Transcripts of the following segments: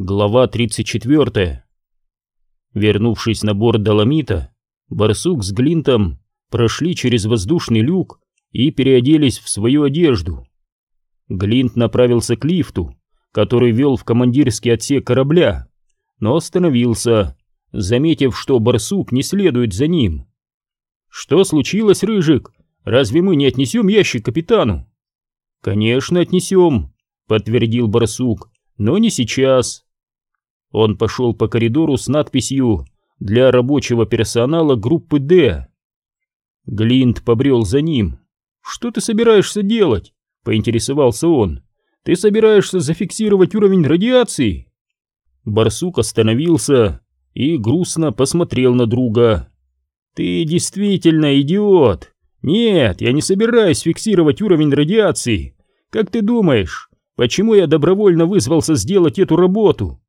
Глава 34. Вернувшись на борт Доломита, Барсук с Глинтом прошли через воздушный люк и переоделись в свою одежду. Глинт направился к лифту, который вел в командирский отсек корабля, но остановился, заметив, что Барсук не следует за ним. «Что случилось, Рыжик? Разве мы не отнесем ящик капитану?» «Конечно, отнесем», — подтвердил Барсук, — «но не сейчас». Он пошел по коридору с надписью «Для рабочего персонала группы Д». Глинт побрел за ним. «Что ты собираешься делать?» — поинтересовался он. «Ты собираешься зафиксировать уровень радиации?» Барсук остановился и грустно посмотрел на друга. «Ты действительно идиот! Нет, я не собираюсь фиксировать уровень радиации. Как ты думаешь, почему я добровольно вызвался сделать эту работу?»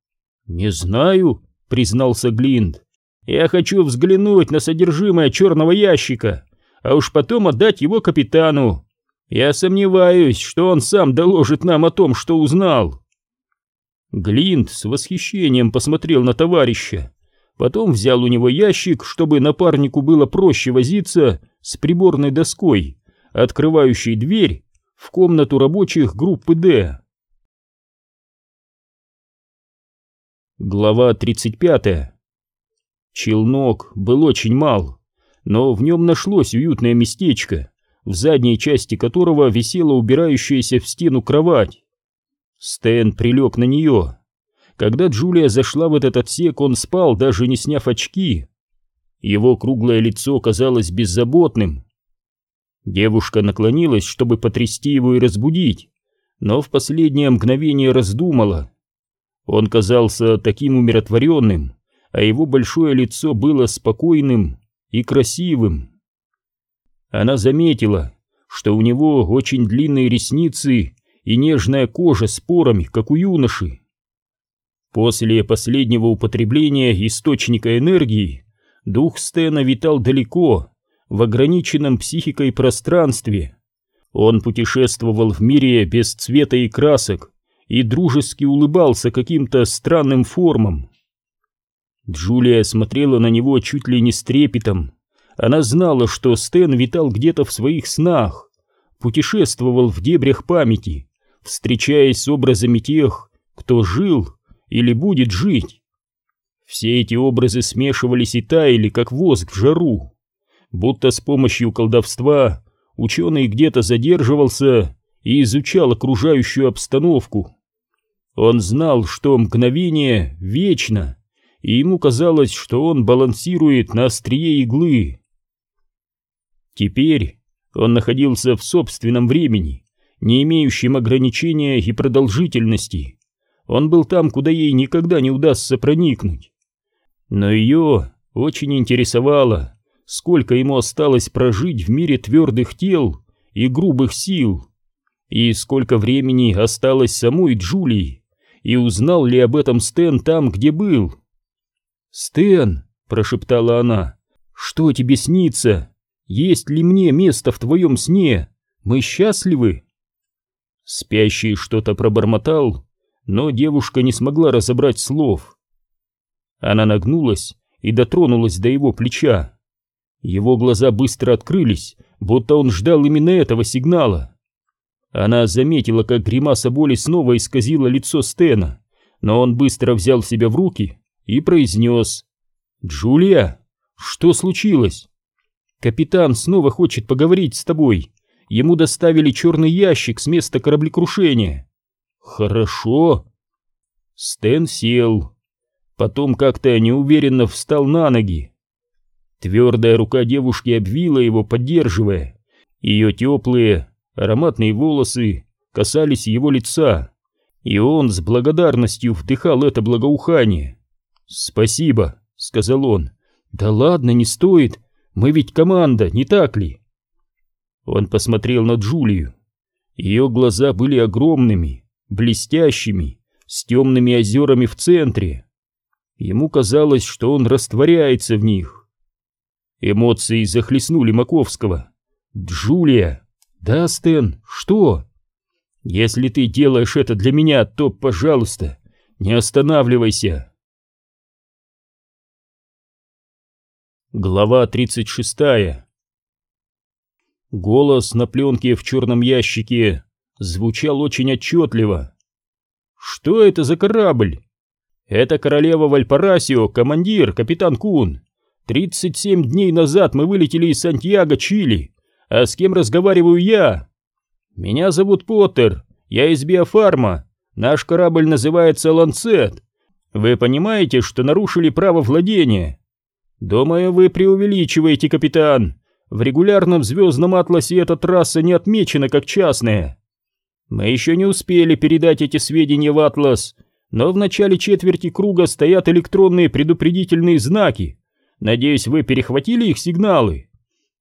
«Не знаю», — признался Глинд. «Я хочу взглянуть на содержимое черного ящика, а уж потом отдать его капитану. Я сомневаюсь, что он сам доложит нам о том, что узнал». Глинд с восхищением посмотрел на товарища, потом взял у него ящик, чтобы напарнику было проще возиться с приборной доской, открывающей дверь в комнату рабочих группы «Д». Глава 35. Челнок был очень мал, но в нем нашлось уютное местечко, в задней части которого висела убирающаяся в стену кровать. Стэн прилег на нее. Когда Джулия зашла в этот отсек, он спал, даже не сняв очки. Его круглое лицо казалось беззаботным. Девушка наклонилась, чтобы потрясти его и разбудить, но в последнее мгновение раздумала — он казался таким умиротворенным, а его большое лицо было спокойным и красивым. Она заметила, что у него очень длинные ресницы и нежная кожа с порами, как у юноши. После последнего употребления источника энергии дух Стена витал далеко, в ограниченном психикой пространстве. Он путешествовал в мире без цвета и красок, и дружески улыбался каким-то странным формам. Джулия смотрела на него чуть ли не с трепетом. Она знала, что Стэн витал где-то в своих снах, путешествовал в дебрях памяти, встречаясь с образами тех, кто жил или будет жить. Все эти образы смешивались и таяли, как воск в жару, будто с помощью колдовства ученый где-то задерживался и изучал окружающую обстановку. Он знал, что мгновение вечно, и ему казалось, что он балансирует на острие иглы. Теперь он находился в собственном времени, не имеющем ограничения и продолжительности. Он был там, куда ей никогда не удастся проникнуть. Но ее очень интересовало, сколько ему осталось прожить в мире твердых тел и грубых сил, и сколько времени осталось самой Джулии и узнал ли об этом Стэн там, где был. «Стэн», — прошептала она, — «что тебе снится? Есть ли мне место в твоем сне? Мы счастливы?» Спящий что-то пробормотал, но девушка не смогла разобрать слов. Она нагнулась и дотронулась до его плеча. Его глаза быстро открылись, будто он ждал именно этого сигнала. Она заметила, как гримаса боли снова исказила лицо Стена, но он быстро взял себя в руки и произнес «Джулия, что случилось?» «Капитан снова хочет поговорить с тобой. Ему доставили черный ящик с места кораблекрушения». «Хорошо». Стэн сел. Потом как-то неуверенно встал на ноги. Твердая рука девушки обвила его, поддерживая. Ее теплые, ароматные волосы касались его лица, и он с благодарностью вдыхал это благоухание. «Спасибо», — сказал он. «Да ладно, не стоит, мы ведь команда, не так ли?» Он посмотрел на Джулию. Ее глаза были огромными, блестящими, с темными озерами в центре. Ему казалось, что он растворяется в них. Эмоции захлестнули Маковского. «Джулия!» «Да, Стэн, что?» «Если ты делаешь это для меня, то, пожалуйста, не останавливайся. Глава 36 Голос на пленке в черном ящике звучал очень отчетливо. «Что это за корабль?» «Это королева Вальпарасио, командир, капитан Кун. 37 дней назад мы вылетели из Сантьяго, Чили. А с кем разговариваю я?» «Меня зовут Поттер, я из Биофарма. Наш корабль называется Ланцет. Вы понимаете, что нарушили право владения?» «Думаю, вы преувеличиваете, капитан. В регулярном звездном атласе эта трасса не отмечена как частная. Мы еще не успели передать эти сведения в атлас, но в начале четверти круга стоят электронные предупредительные знаки. Надеюсь, вы перехватили их сигналы.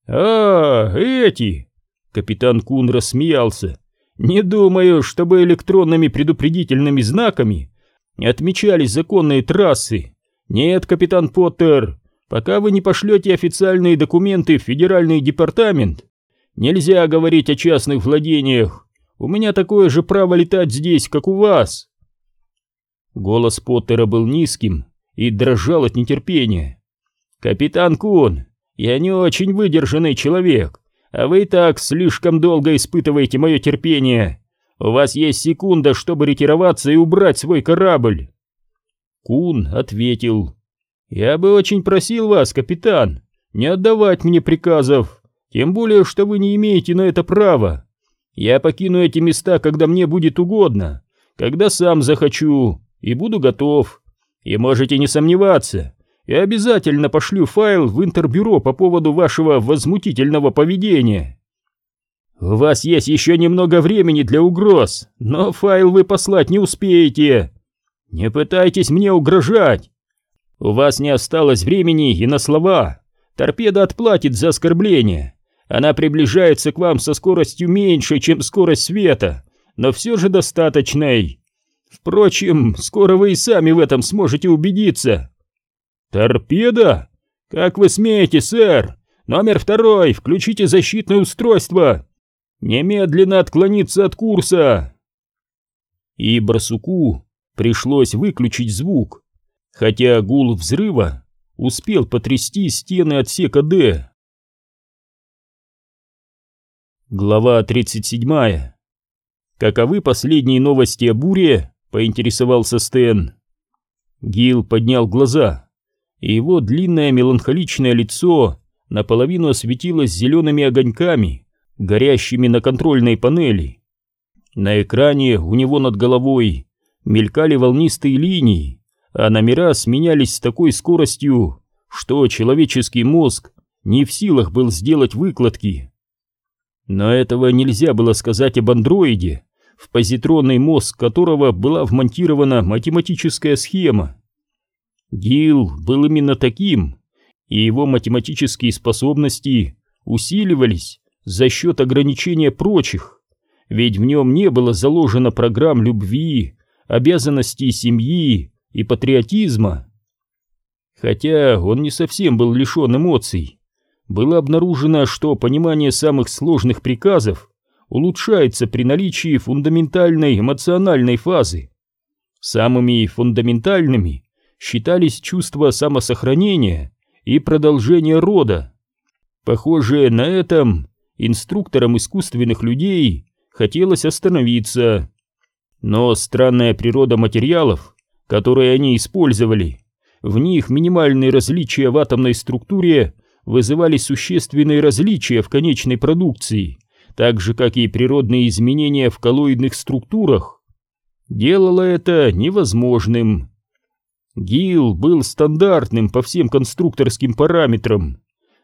А, эти! Капитан Кун рассмеялся. Не думаю, чтобы электронными предупредительными знаками отмечались законные трассы. Нет, капитан Поттер, Пока вы не пошлете официальные документы в Федеральный департамент, нельзя говорить о частных владениях. У меня такое же право летать здесь, как у вас. Голос Поттера был низким и дрожал от нетерпения. «Капитан Кун, я не очень выдержанный человек, а вы так слишком долго испытываете мое терпение. У вас есть секунда, чтобы ретироваться и убрать свой корабль». Кун ответил «Я бы очень просил вас, капитан, не отдавать мне приказов, тем более, что вы не имеете на это права. Я покину эти места, когда мне будет угодно, когда сам захочу, и буду готов. И можете не сомневаться, я обязательно пошлю файл в интербюро по поводу вашего возмутительного поведения. У вас есть еще немного времени для угроз, но файл вы послать не успеете. Не пытайтесь мне угрожать. У вас не осталось времени и на слова. Торпеда отплатит за оскорбление. Она приближается к вам со скоростью меньше, чем скорость света, но все же достаточной. Впрочем, скоро вы и сами в этом сможете убедиться. Торпеда? Как вы смеете, сэр? Номер второй, включите защитное устройство. Немедленно отклониться от курса. И барсуку пришлось выключить звук хотя гул взрыва успел потрясти стены отсека Д. Глава 37. Каковы последние новости о буре? поинтересовался Стэн. Гил поднял глаза, и его длинное меланхоличное лицо наполовину осветилось зелеными огоньками, горящими на контрольной панели. На экране у него над головой мелькали волнистые линии, а номера сменялись с такой скоростью, что человеческий мозг не в силах был сделать выкладки. Но этого нельзя было сказать об андроиде, в позитронный мозг которого была вмонтирована математическая схема. Гил был именно таким, и его математические способности усиливались за счет ограничения прочих, ведь в нем не было заложено программ любви, обязанностей семьи, и патриотизма. Хотя он не совсем был лишен эмоций. Было обнаружено, что понимание самых сложных приказов улучшается при наличии фундаментальной эмоциональной фазы. Самыми фундаментальными считались чувства самосохранения и продолжения рода. Похоже, на этом инструкторам искусственных людей хотелось остановиться. Но странная природа материалов которые они использовали. В них минимальные различия в атомной структуре вызывали существенные различия в конечной продукции, так же, как и природные изменения в коллоидных структурах. Делало это невозможным. ГИЛ был стандартным по всем конструкторским параметрам,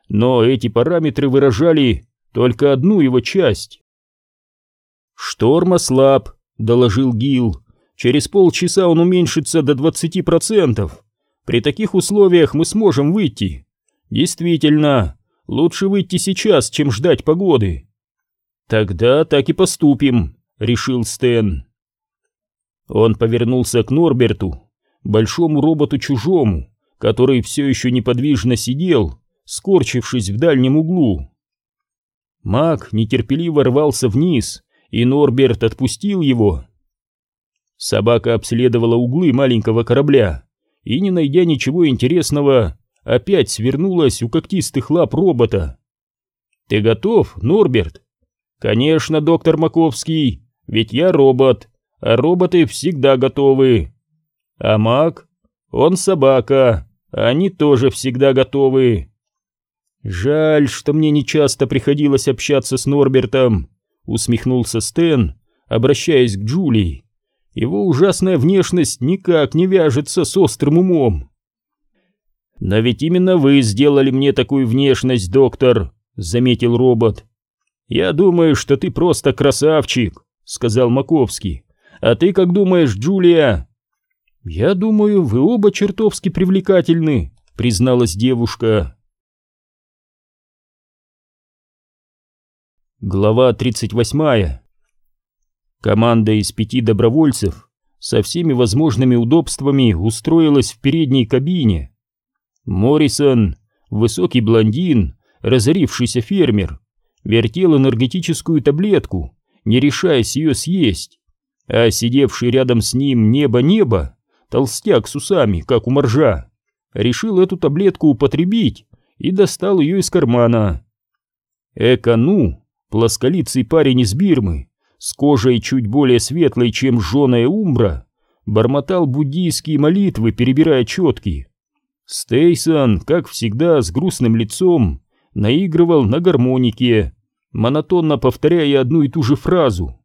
но эти параметры выражали только одну его часть. «Шторм ослаб», — доложил ГИЛ, Через полчаса он уменьшится до 20%. При таких условиях мы сможем выйти. Действительно, лучше выйти сейчас, чем ждать погоды. Тогда так и поступим, решил Стэн. Он повернулся к Норберту, большому роботу чужому, который все еще неподвижно сидел, скорчившись в дальнем углу. Маг нетерпеливо рвался вниз, и Норберт отпустил его. Собака обследовала углы маленького корабля и, не найдя ничего интересного, опять свернулась у когтистых лап робота. «Ты готов, Норберт?» «Конечно, доктор Маковский, ведь я робот, а роботы всегда готовы». «А Мак? Он собака, они тоже всегда готовы». «Жаль, что мне не часто приходилось общаться с Норбертом», — усмехнулся Стэн, обращаясь к Джулии. «Его ужасная внешность никак не вяжется с острым умом». «Но ведь именно вы сделали мне такую внешность, доктор», — заметил робот. «Я думаю, что ты просто красавчик», — сказал Маковский. «А ты как думаешь, Джулия?» «Я думаю, вы оба чертовски привлекательны», — призналась девушка. Глава 38. Команда из пяти добровольцев со всеми возможными удобствами устроилась в передней кабине. Моррисон, высокий блондин, разорившийся фермер, вертел энергетическую таблетку, не решаясь ее съесть, а сидевший рядом с ним небо-небо, толстяк с усами, как у моржа, решил эту таблетку употребить и достал ее из кармана. Эка-ну! Плосколицый парень из Бирмы, с кожей чуть более светлой, чем жженая умбра, бормотал буддийские молитвы, перебирая четки. Стейсон, как всегда, с грустным лицом, наигрывал на гармонике, монотонно повторяя одну и ту же фразу.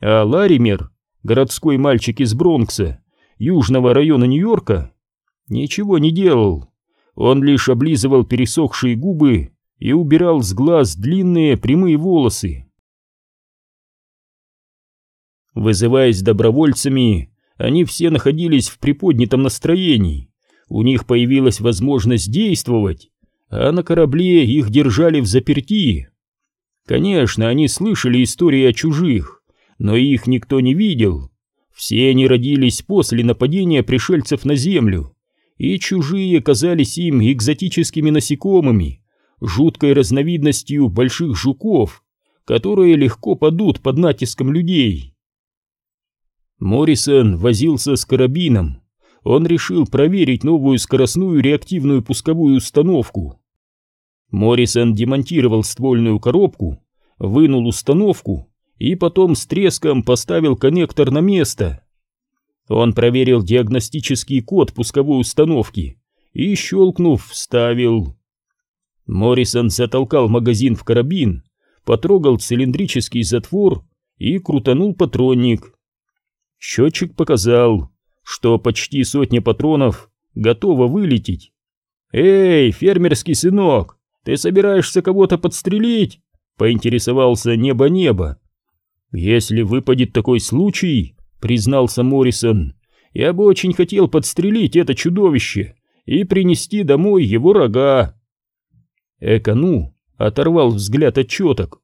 А Лаример, городской мальчик из Бронкса, южного района Нью-Йорка, ничего не делал. Он лишь облизывал пересохшие губы и убирал с глаз длинные прямые волосы. Вызываясь добровольцами, они все находились в приподнятом настроении. У них появилась возможность действовать, а на корабле их держали в заперти. Конечно, они слышали истории о чужих, но их никто не видел. Все они родились после нападения пришельцев на Землю, и чужие казались им экзотическими насекомыми, жуткой разновидностью больших жуков, которые легко падут под натиском людей. Моррисон возился с карабином. Он решил проверить новую скоростную реактивную пусковую установку. Моррисон демонтировал ствольную коробку, вынул установку и потом с треском поставил коннектор на место. Он проверил диагностический код пусковой установки и, щелкнув, вставил. Моррисон затолкал магазин в карабин, потрогал цилиндрический затвор и крутанул патронник. Счетчик показал, что почти сотня патронов готова вылететь. «Эй, фермерский сынок, ты собираешься кого-то подстрелить?» — поинтересовался небо-небо. «Если выпадет такой случай», — признался Моррисон, — «я бы очень хотел подстрелить это чудовище и принести домой его рога». Экону оторвал взгляд от четок.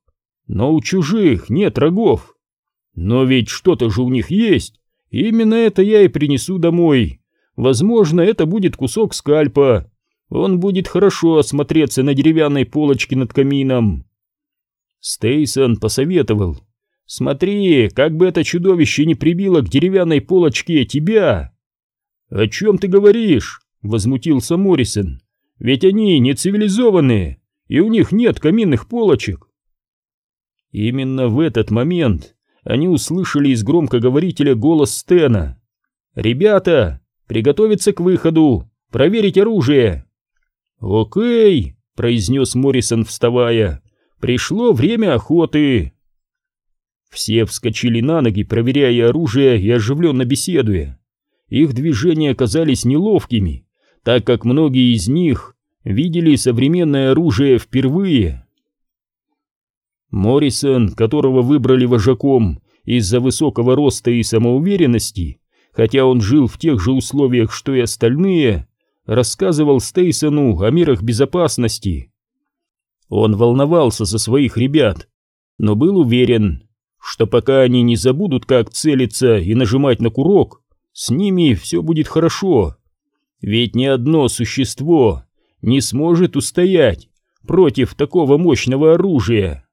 Но у чужих нет рогов. Но ведь что-то же у них есть. Именно это я и принесу домой. Возможно, это будет кусок скальпа. Он будет хорошо осмотреться на деревянной полочке над камином. Стейсон посоветовал. Смотри, как бы это чудовище не прибило к деревянной полочке тебя. О чем ты говоришь? Возмутился Моррисон ведь они не цивилизованные, и у них нет каминных полочек. Именно в этот момент они услышали из громкоговорителя голос Стена. «Ребята, приготовиться к выходу, проверить оружие!» «Окей», — произнес Моррисон, вставая, — «пришло время охоты». Все вскочили на ноги, проверяя оружие и оживленно беседуя. Их движения оказались неловкими, так как многие из них видели современное оружие впервые. Моррисон, которого выбрали вожаком из-за высокого роста и самоуверенности, хотя он жил в тех же условиях, что и остальные, рассказывал Стейсону о мерах безопасности. Он волновался за своих ребят, но был уверен, что пока они не забудут, как целиться и нажимать на курок, с ними все будет хорошо. Ведь ни одно существо не сможет устоять против такого мощного оружия.